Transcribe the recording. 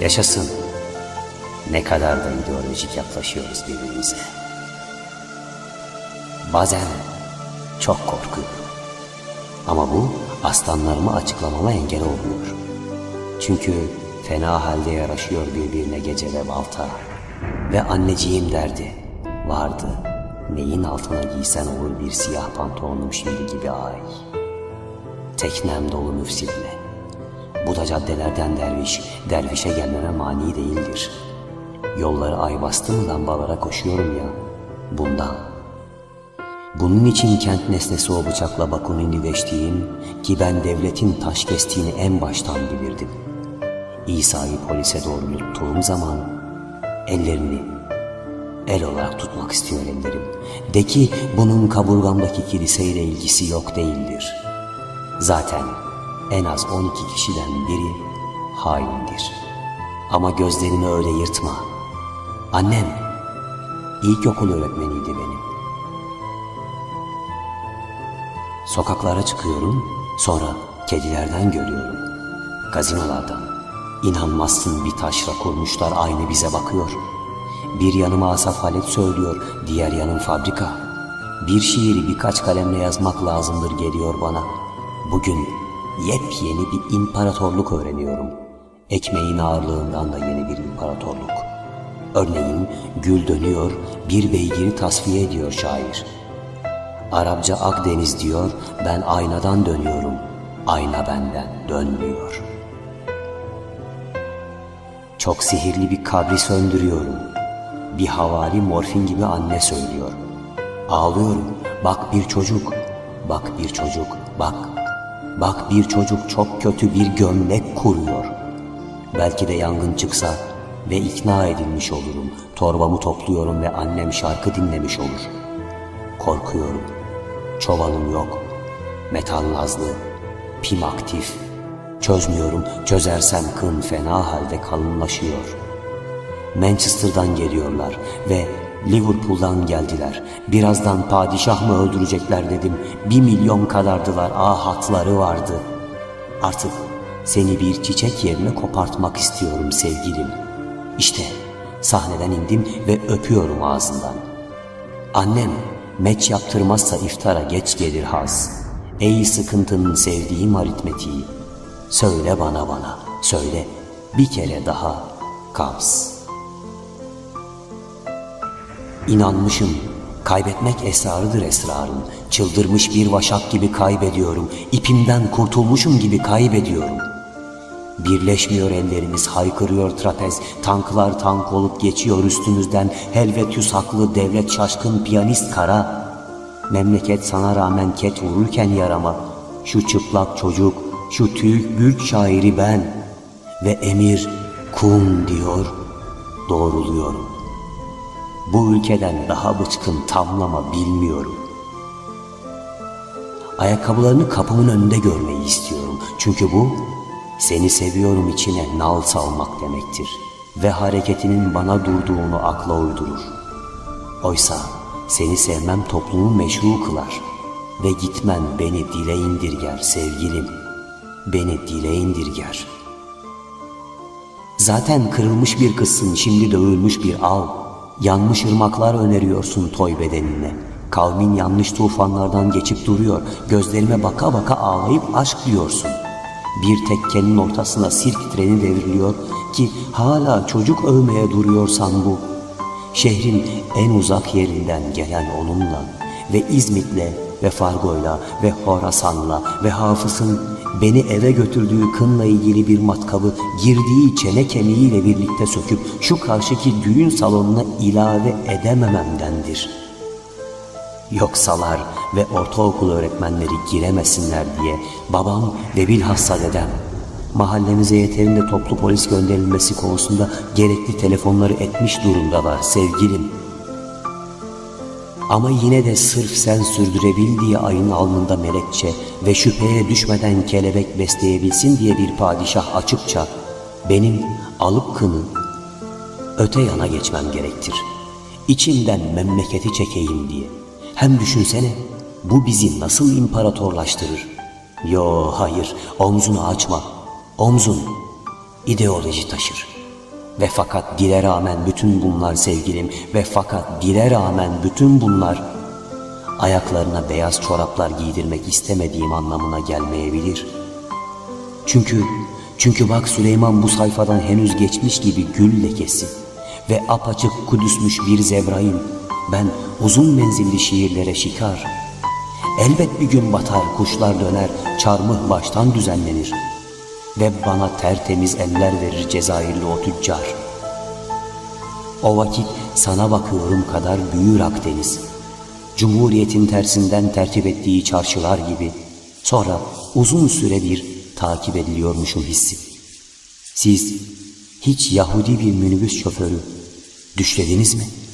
Yaşasın. Ne kadar da ideolojik yaklaşıyoruz birbirimize. Bazen çok korkuyorum. Ama bu aslanlarımı açıklamama engel olmuyor. Çünkü fena halde yaraşıyor birbirine gece ve balta. Ve anneciğim derdi. Vardı. Neyin altına giysen olur bir siyah pantolonum şiiri gibi ay. Teknem dolu müfsidine. Bu da caddelerden derviş, dervişe gelmeme mani değildir. Yolları ay bastı mı lambalara koşuyorum ya, bundan. Bunun için kent nesnesi o bıçakla Bakunini deştiğim ki ben devletin taş kestiğini en baştan bilirdim. İsa'yı polise doğru tuttuğum zaman ellerini el olarak tutmak istiyor ellerim. De ki bunun kaburgamdaki kiliseyle ilgisi yok değildir. Zaten en az 12 kişiden biri haindir. Ama gözlerini öyle yırtma. Annem ilkokul öğretmeniydi benim. Sokaklara çıkıyorum, sonra kedilerden görüyorum. Gazinolardan. İnanmazsın bir taşra kurmuşlar aynı bize bakıyor. Bir yanıma Asaf Halet söylüyor, diğer yanım fabrika. Bir şiiri birkaç kalemle yazmak lazımdır geliyor bana. Bugün yepyeni bir imparatorluk öğreniyorum. Ekmeğin ağırlığından da yeni bir imparatorluk. Örneğin gül dönüyor, bir beygiri tasfiye ediyor şair. Arapça Akdeniz diyor, ben aynadan dönüyorum. Ayna benden dönmüyor. Çok sihirli bir kabri söndürüyorum. Bir havali morfin gibi anne söylüyor. Ağlıyorum, bak bir çocuk, bak bir çocuk, bak. Bak bir çocuk çok kötü bir gömlek kuruyor. Belki de yangın çıksa ve ikna edilmiş olurum. Torbamı topluyorum ve annem şarkı dinlemiş olur. Korkuyorum. Çovanım yok. Metal nazlı. Pim aktif. Çözmüyorum. Çözersem kın fena halde kalınlaşıyor. Manchester'dan geliyorlar ve Liverpool'dan geldiler. Birazdan padişah mı öldürecekler dedim. Bir milyon kadardılar. Ah hatları vardı. Artık seni bir çiçek yerine kopartmak istiyorum sevgilim. İşte sahneden indim ve öpüyorum ağzından. Annem meç yaptırmazsa iftara geç gelir haz. Ey sıkıntının sevdiğim aritmetiği. Söyle bana bana, söyle bir kere daha kabz. İnanmışım, kaybetmek esrarıdır esrarın. Çıldırmış bir vaşak gibi kaybediyorum, ipimden kurtulmuşum gibi kaybediyorum. Birleşmiyor ellerimiz, haykırıyor trapez, tanklar tank olup geçiyor üstümüzden, helvetüs haklı devlet şaşkın piyanist kara. Memleket sana rağmen ket vururken yarama, şu çıplak çocuk, şu tüy büyük şairi ben ve emir kum diyor, doğruluyorum. Bu ülkeden daha bıçkın tamlama bilmiyorum. Ayakkabılarını kapımın önünde görmeyi istiyorum. Çünkü bu seni seviyorum içine nal salmak demektir. Ve hareketinin bana durduğunu akla uydurur. Oysa seni sevmem toplumu meşru kılar. Ve gitmen beni dile indirger sevgilim. Beni dile indirger. Zaten kırılmış bir kızsın şimdi dövülmüş bir av. Yanmış ırmaklar öneriyorsun toy bedenine. Kavmin yanlış tufanlardan geçip duruyor. Gözlerime baka baka ağlayıp aşk diyorsun. Bir tekkenin ortasına sirk treni devriliyor ki hala çocuk övmeye duruyorsan bu. Şehrin en uzak yerinden gelen onunla ve İzmit'le ve Fargo'yla ve Horasan'la ve Hafız'ın beni eve götürdüğü kınla ilgili bir matkabı girdiği çene kemiğiyle birlikte söküp şu karşıki düğün salonuna ilave edemememdendir. Yoksalar ve ortaokul öğretmenleri giremesinler diye babam ve bilhassa dedem mahallemize yeterince toplu polis gönderilmesi konusunda gerekli telefonları etmiş durumdalar sevgilim. Ama yine de sırf sen sürdürebil diye ayın alnında melekçe ve şüpheye düşmeden kelebek besleyebilsin diye bir padişah açıkça benim alıp kını öte yana geçmem gerektir. İçimden memleketi çekeyim diye. Hem düşünsene bu bizi nasıl imparatorlaştırır? Yo hayır omzunu açma. Omzun ideoloji taşır. Ve fakat dile rağmen bütün bunlar sevgilim ve fakat dile rağmen bütün bunlar ayaklarına beyaz çoraplar giydirmek istemediğim anlamına gelmeyebilir. Çünkü çünkü bak Süleyman bu sayfadan henüz geçmiş gibi gül lekesi ve apaçık kudüsmüş bir Zebrail. Ben uzun menzilli şiirlere şikar. Elbet bir gün batar, kuşlar döner, çarmıh baştan düzenlenir. Ve bana tertemiz eller verir Cezayirli o tüccar. O vakit sana bakıyorum kadar büyür Akdeniz. Cumhuriyetin tersinden tertip ettiği çarşılar gibi. Sonra uzun süre bir takip ediliyormuşum hissi. Siz hiç Yahudi bir minibüs şoförü düşlediniz mi?''